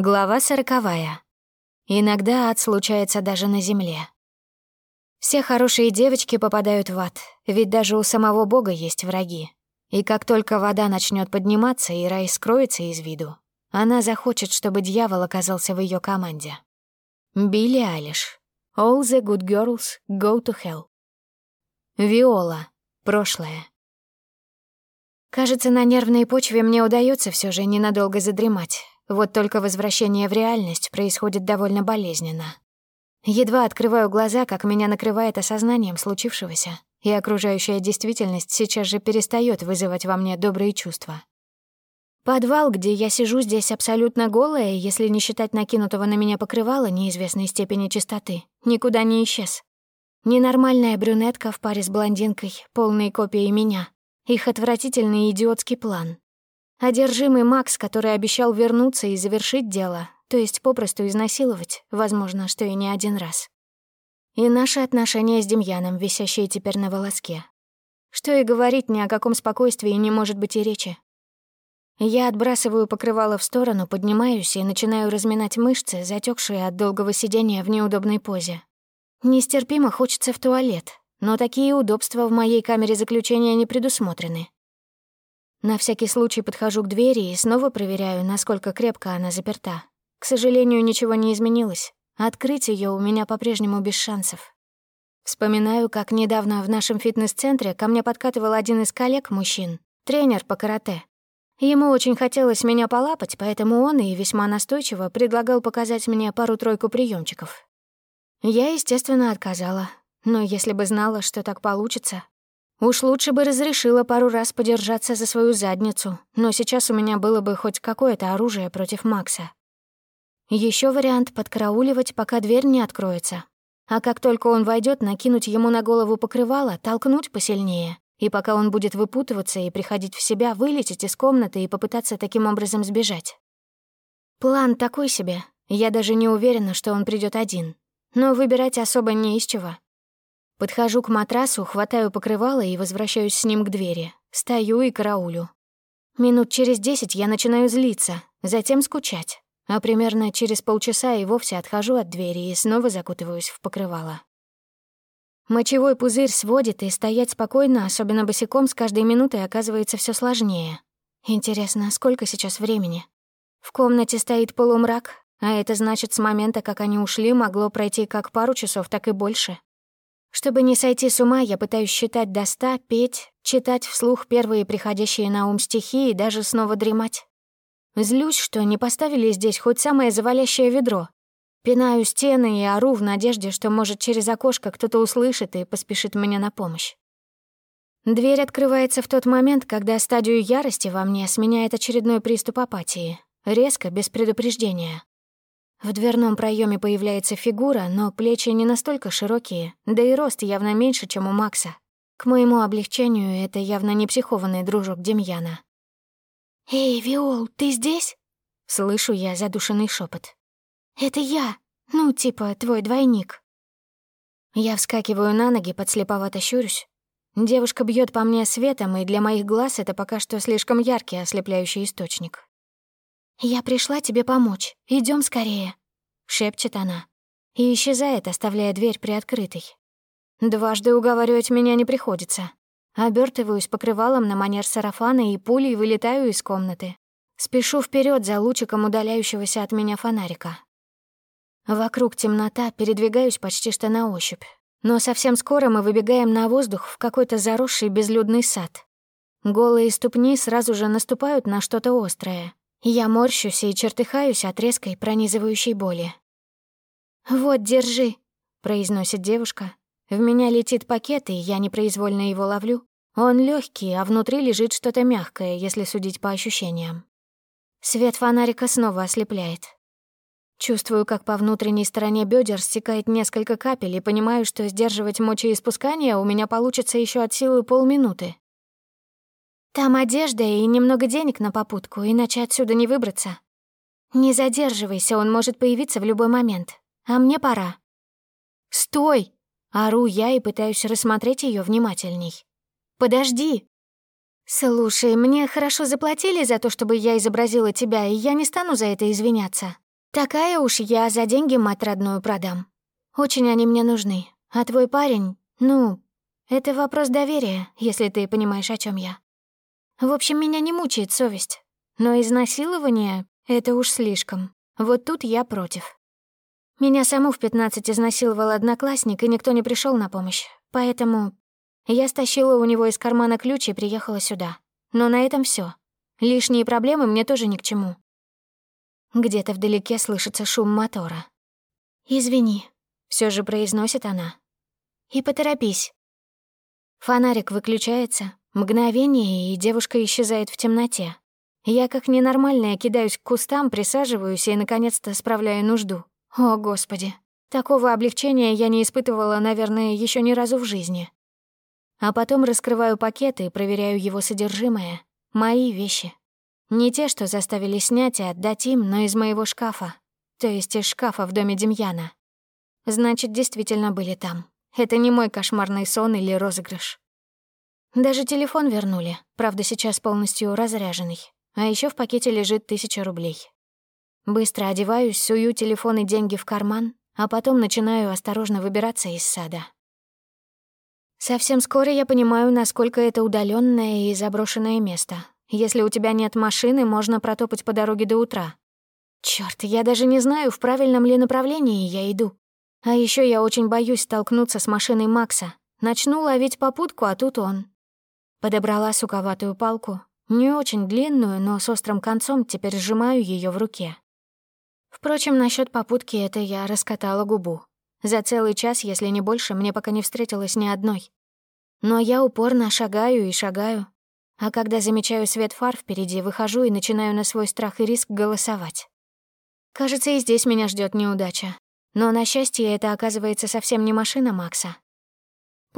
Глава сороковая. Иногда ад случается даже на земле. Все хорошие девочки попадают в ад, ведь даже у самого Бога есть враги. И как только вода начнет подниматься и рай скроется из виду, она захочет, чтобы дьявол оказался в ее команде. Билли Алиш. All the good girls go to hell. Виола. Прошлое. Кажется, на нервной почве мне удается все же ненадолго задремать, вот только возвращение в реальность происходит довольно болезненно. Едва открываю глаза, как меня накрывает осознанием случившегося, и окружающая действительность сейчас же перестает вызывать во мне добрые чувства. Подвал, где я сижу здесь абсолютно голая, если не считать накинутого на меня покрывала неизвестной степени чистоты, никуда не исчез. Ненормальная брюнетка в паре с блондинкой, полной копией меня. Их отвратительный идиотский план. Одержимый Макс, который обещал вернуться и завершить дело, то есть попросту изнасиловать, возможно, что и не один раз. И наши отношения с Демьяном, висящие теперь на волоске. Что и говорить, ни о каком спокойствии не может быть и речи. Я отбрасываю покрывало в сторону, поднимаюсь и начинаю разминать мышцы, затекшие от долгого сидения в неудобной позе. Нестерпимо хочется в туалет, но такие удобства в моей камере заключения не предусмотрены. На всякий случай подхожу к двери и снова проверяю, насколько крепко она заперта. К сожалению, ничего не изменилось. Открыть ее у меня по-прежнему без шансов. Вспоминаю, как недавно в нашем фитнес-центре ко мне подкатывал один из коллег-мужчин, тренер по карате. Ему очень хотелось меня полапать, поэтому он и весьма настойчиво предлагал показать мне пару-тройку приемчиков. Я, естественно, отказала, но если бы знала, что так получится, Уж лучше бы разрешила пару раз подержаться за свою задницу, но сейчас у меня было бы хоть какое-то оружие против Макса. Еще вариант — подкарауливать, пока дверь не откроется. А как только он войдет, накинуть ему на голову покрывало, толкнуть посильнее, и пока он будет выпутываться и приходить в себя, вылететь из комнаты и попытаться таким образом сбежать. План такой себе. Я даже не уверена, что он придет один. Но выбирать особо не из чего. Подхожу к матрасу, хватаю покрывало и возвращаюсь с ним к двери. Стою и караулю. Минут через десять я начинаю злиться, затем скучать. А примерно через полчаса и вовсе отхожу от двери и снова закутываюсь в покрывало. Мочевой пузырь сводит, и стоять спокойно, особенно босиком, с каждой минутой оказывается все сложнее. Интересно, сколько сейчас времени? В комнате стоит полумрак, а это значит, с момента, как они ушли, могло пройти как пару часов, так и больше. Чтобы не сойти с ума, я пытаюсь считать до ста, петь, читать вслух первые приходящие на ум стихи и даже снова дремать. Злюсь, что не поставили здесь хоть самое завалящее ведро. Пинаю стены и ору в надежде, что, может, через окошко кто-то услышит и поспешит мне на помощь. Дверь открывается в тот момент, когда стадию ярости во мне сменяет очередной приступ апатии. Резко, без предупреждения. В дверном проеме появляется фигура, но плечи не настолько широкие, да и рост явно меньше, чем у Макса. К моему облегчению, это явно не психованный дружок Демьяна. «Эй, Виол, ты здесь?» Слышу я задушенный шепот. «Это я. Ну, типа, твой двойник». Я вскакиваю на ноги, подслеповато щурюсь. Девушка бьет по мне светом, и для моих глаз это пока что слишком яркий ослепляющий источник. «Я пришла тебе помочь. Идем скорее», — шепчет она. И исчезает, оставляя дверь приоткрытой. Дважды уговаривать меня не приходится. Обертываюсь покрывалом на манер сарафана и пулей вылетаю из комнаты. Спешу вперед за лучиком удаляющегося от меня фонарика. Вокруг темнота, передвигаюсь почти что на ощупь. Но совсем скоро мы выбегаем на воздух в какой-то заросший безлюдный сад. Голые ступни сразу же наступают на что-то острое. Я морщусь и чертыхаюсь от резкой пронизывающей боли. «Вот, держи», — произносит девушка. В меня летит пакет, и я непроизвольно его ловлю. Он легкий, а внутри лежит что-то мягкое, если судить по ощущениям. Свет фонарика снова ослепляет. Чувствую, как по внутренней стороне бедер стекает несколько капель, и понимаю, что сдерживать мочеиспускание у меня получится еще от силы полминуты. Там одежда и немного денег на попутку, иначе отсюда не выбраться. Не задерживайся, он может появиться в любой момент. А мне пора. Стой! Ору я и пытаюсь рассмотреть ее внимательней. Подожди! Слушай, мне хорошо заплатили за то, чтобы я изобразила тебя, и я не стану за это извиняться. Такая уж я за деньги мать родную продам. Очень они мне нужны. А твой парень, ну, это вопрос доверия, если ты понимаешь, о чем я. В общем, меня не мучает совесть. Но изнасилование — это уж слишком. Вот тут я против. Меня саму в 15 изнасиловал одноклассник, и никто не пришел на помощь. Поэтому я стащила у него из кармана ключ и приехала сюда. Но на этом все. Лишние проблемы мне тоже ни к чему. Где-то вдалеке слышится шум мотора. «Извини», — все же произносит она. «И поторопись». Фонарик выключается, мгновение, и девушка исчезает в темноте. Я как ненормальная кидаюсь к кустам, присаживаюсь и, наконец-то, справляю нужду. О, Господи, такого облегчения я не испытывала, наверное, еще ни разу в жизни. А потом раскрываю пакет и проверяю его содержимое. Мои вещи. Не те, что заставили снять и отдать им, но из моего шкафа. То есть из шкафа в доме Демьяна. Значит, действительно были там. Это не мой кошмарный сон или розыгрыш. Даже телефон вернули, правда, сейчас полностью разряженный. А еще в пакете лежит тысяча рублей. Быстро одеваюсь, сую телефон и деньги в карман, а потом начинаю осторожно выбираться из сада. Совсем скоро я понимаю, насколько это удаленное и заброшенное место. Если у тебя нет машины, можно протопать по дороге до утра. Черт, я даже не знаю, в правильном ли направлении я иду. А еще я очень боюсь столкнуться с машиной Макса. Начну ловить попутку, а тут он. Подобрала суковатую палку, не очень длинную, но с острым концом, теперь сжимаю ее в руке. Впрочем, насчет попутки это я раскатала губу. За целый час, если не больше, мне пока не встретилось ни одной. Но я упорно шагаю и шагаю. А когда замечаю свет фар впереди, выхожу и начинаю на свой страх и риск голосовать. Кажется, и здесь меня ждет неудача. Но, на счастье, это оказывается совсем не машина Макса.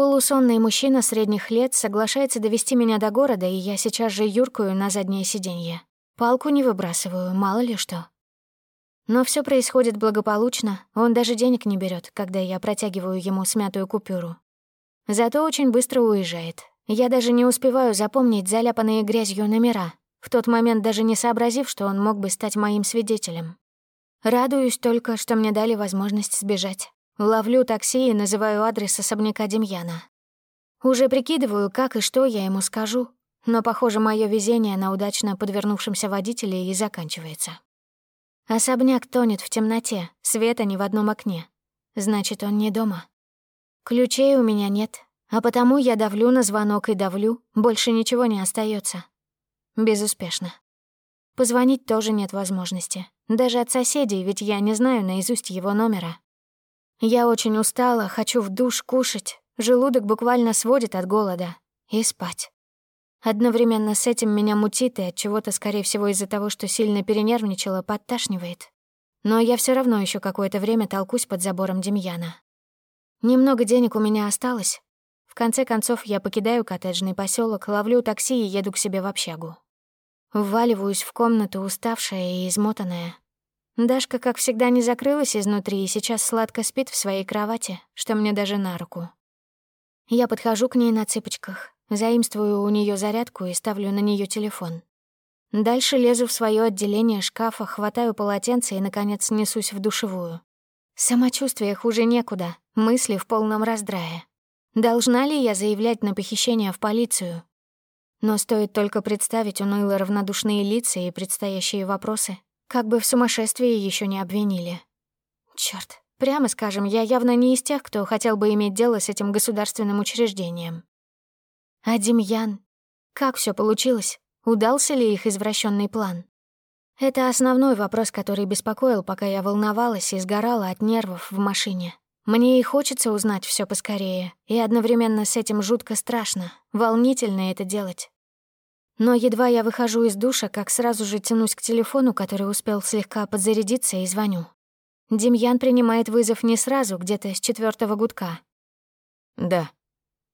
Полусонный мужчина средних лет соглашается довести меня до города, и я сейчас же юркую на заднее сиденье. Палку не выбрасываю, мало ли что. Но все происходит благополучно, он даже денег не берет, когда я протягиваю ему смятую купюру. Зато очень быстро уезжает. Я даже не успеваю запомнить заляпанные грязью номера, в тот момент даже не сообразив, что он мог бы стать моим свидетелем. Радуюсь только, что мне дали возможность сбежать. Ловлю такси и называю адрес особняка Демьяна. Уже прикидываю, как и что я ему скажу, но, похоже, мое везение на удачно подвернувшемся водителе и заканчивается. Особняк тонет в темноте, света ни в одном окне. Значит, он не дома. Ключей у меня нет, а потому я давлю на звонок и давлю, больше ничего не остается. Безуспешно. Позвонить тоже нет возможности. Даже от соседей, ведь я не знаю наизусть его номера. Я очень устала, хочу в душ кушать. Желудок буквально сводит от голода. И спать. Одновременно с этим меня мутит и от чего-то, скорее всего, из-за того, что сильно перенервничала, подташнивает. Но я все равно еще какое-то время толкусь под забором Демьяна. Немного денег у меня осталось. В конце концов, я покидаю коттеджный поселок, ловлю такси и еду к себе в общагу. Вваливаюсь в комнату, уставшая и измотанная. Дашка, как всегда, не закрылась изнутри и сейчас сладко спит в своей кровати, что мне даже на руку. Я подхожу к ней на цыпочках, Заимствую у нее зарядку и ставлю на нее телефон. Дальше лезу в свое отделение шкафа, хватаю полотенце и, наконец, несусь в душевую. Самочувствие хуже некуда, мысли в полном раздрае. Должна ли я заявлять на похищение в полицию? Но стоит только представить уныло равнодушные лица и предстоящие вопросы, как бы в сумасшествии еще не обвинили. Черт, прямо скажем, я явно не из тех, кто хотел бы иметь дело с этим государственным учреждением. А Демьян? Как все получилось? Удался ли их извращенный план? Это основной вопрос, который беспокоил, пока я волновалась и сгорала от нервов в машине. Мне и хочется узнать все поскорее, и одновременно с этим жутко страшно, волнительно это делать. Но едва я выхожу из душа, как сразу же тянусь к телефону, который успел слегка подзарядиться, и звоню. Демьян принимает вызов не сразу, где-то с четвертого гудка. «Да»,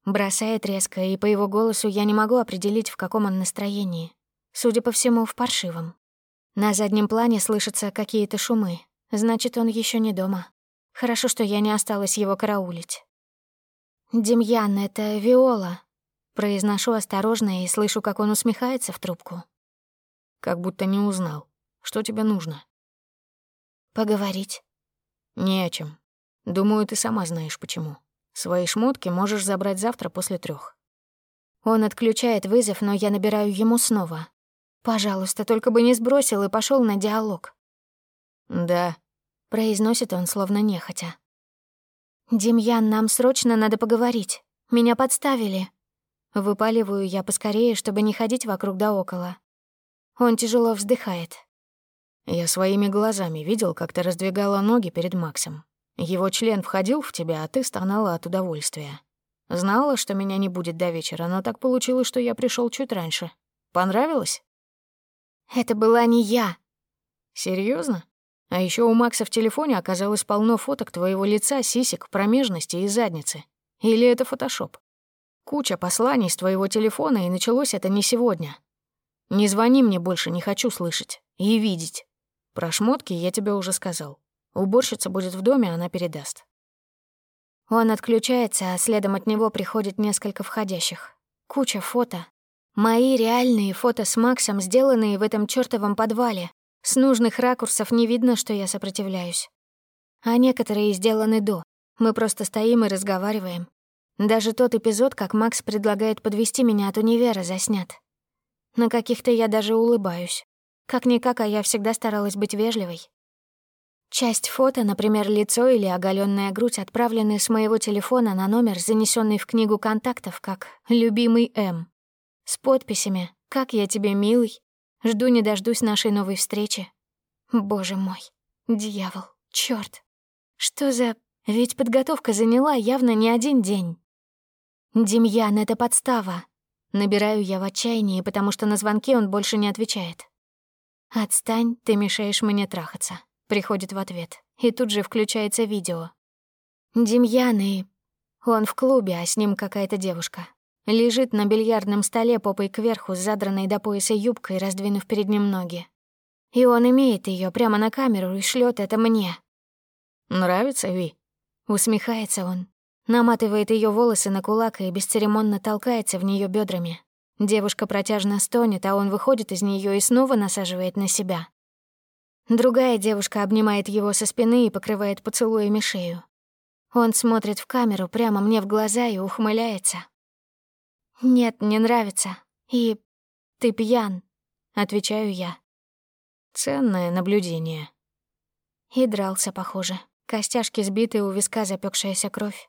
Бросает резко, и по его голосу я не могу определить, в каком он настроении. Судя по всему, в паршивом. На заднем плане слышатся какие-то шумы. Значит, он еще не дома. Хорошо, что я не осталась его караулить. «Демьян, это Виола», — произношу осторожно и слышу, как он усмехается в трубку. «Как будто не узнал. Что тебе нужно?» Поговорить. Не о чем. Думаю, ты сама знаешь почему. Свои шмотки можешь забрать завтра после трех. Он отключает вызов, но я набираю ему снова. Пожалуйста, только бы не сбросил и пошел на диалог. Да, произносит он словно нехотя. Демьян, нам срочно надо поговорить. Меня подставили. Выпаливаю я поскорее, чтобы не ходить вокруг да около. Он тяжело вздыхает. Я своими глазами видел, как ты раздвигала ноги перед Максом. Его член входил в тебя, а ты стонала от удовольствия. Знала, что меня не будет до вечера, но так получилось, что я пришел чуть раньше. Понравилось? Это была не я. Серьезно? А еще у Макса в телефоне оказалось полно фоток твоего лица, сисек, промежности и задницы. Или это фотошоп? Куча посланий с твоего телефона, и началось это не сегодня. Не звони мне больше, не хочу слышать. И видеть. Про шмотки я тебе уже сказал. Уборщица будет в доме, она передаст. Он отключается, а следом от него приходит несколько входящих. Куча фото. Мои реальные фото с Максом, сделанные в этом чёртовом подвале. С нужных ракурсов не видно, что я сопротивляюсь. А некоторые сделаны до. Мы просто стоим и разговариваем. Даже тот эпизод, как Макс предлагает подвести меня от универа, заснят. На каких-то я даже улыбаюсь. Как-никак, а я всегда старалась быть вежливой. Часть фото, например, лицо или оголенная грудь, отправлены с моего телефона на номер, занесенный в книгу контактов, как «Любимый М». С подписями «Как я тебе, милый?» «Жду не дождусь нашей новой встречи». Боже мой, дьявол, чёрт. Что за... Ведь подготовка заняла явно не один день. «Демьян, это подстава». Набираю я в отчаянии, потому что на звонки он больше не отвечает. «Отстань, ты мешаешь мне трахаться», — приходит в ответ. И тут же включается видео. Демьян и... Он в клубе, а с ним какая-то девушка. Лежит на бильярдном столе попой кверху с задранной до пояса юбкой, раздвинув перед ним ноги. И он имеет ее прямо на камеру и шлет это мне. «Нравится, Ви?» Усмехается он. Наматывает ее волосы на кулак и бесцеремонно толкается в нее бедрами. Девушка протяжно стонет, а он выходит из нее и снова насаживает на себя. Другая девушка обнимает его со спины и покрывает поцелуями шею. Он смотрит в камеру прямо мне в глаза и ухмыляется. «Нет, не нравится. И ты пьян», — отвечаю я. Ценное наблюдение. И дрался, похоже. Костяшки сбиты, у виска запекшаяся кровь.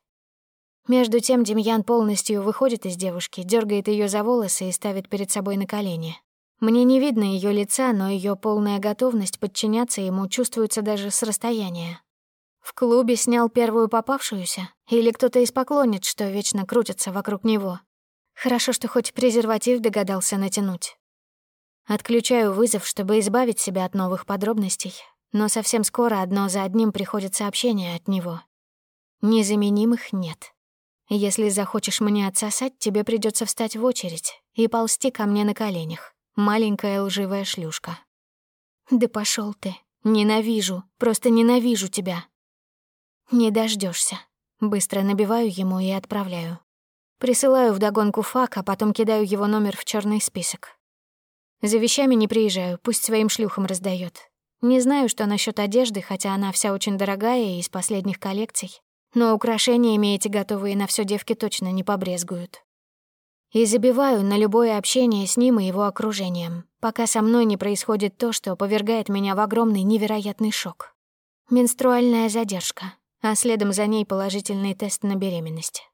Между тем Демьян полностью выходит из девушки, дергает ее за волосы и ставит перед собой на колени. Мне не видно ее лица, но ее полная готовность подчиняться ему чувствуется даже с расстояния. В клубе снял первую попавшуюся, или кто-то из поклонниц, что вечно крутится вокруг него. Хорошо, что хоть презерватив догадался натянуть. Отключаю вызов, чтобы избавить себя от новых подробностей, но совсем скоро одно за одним приходит сообщение от него. Незаменимых нет. Если захочешь мне отсосать, тебе придется встать в очередь и ползти ко мне на коленях. Маленькая лживая шлюшка. Да пошел ты. Ненавижу, просто ненавижу тебя. Не дождешься. Быстро набиваю ему и отправляю. Присылаю вдогонку фак, а потом кидаю его номер в черный список. За вещами не приезжаю, пусть своим шлюхам раздает. Не знаю, что насчет одежды, хотя она вся очень дорогая и из последних коллекций но украшениями эти готовые на все девки точно не побрезгуют. И забиваю на любое общение с ним и его окружением, пока со мной не происходит то, что повергает меня в огромный невероятный шок. Менструальная задержка, а следом за ней положительный тест на беременность.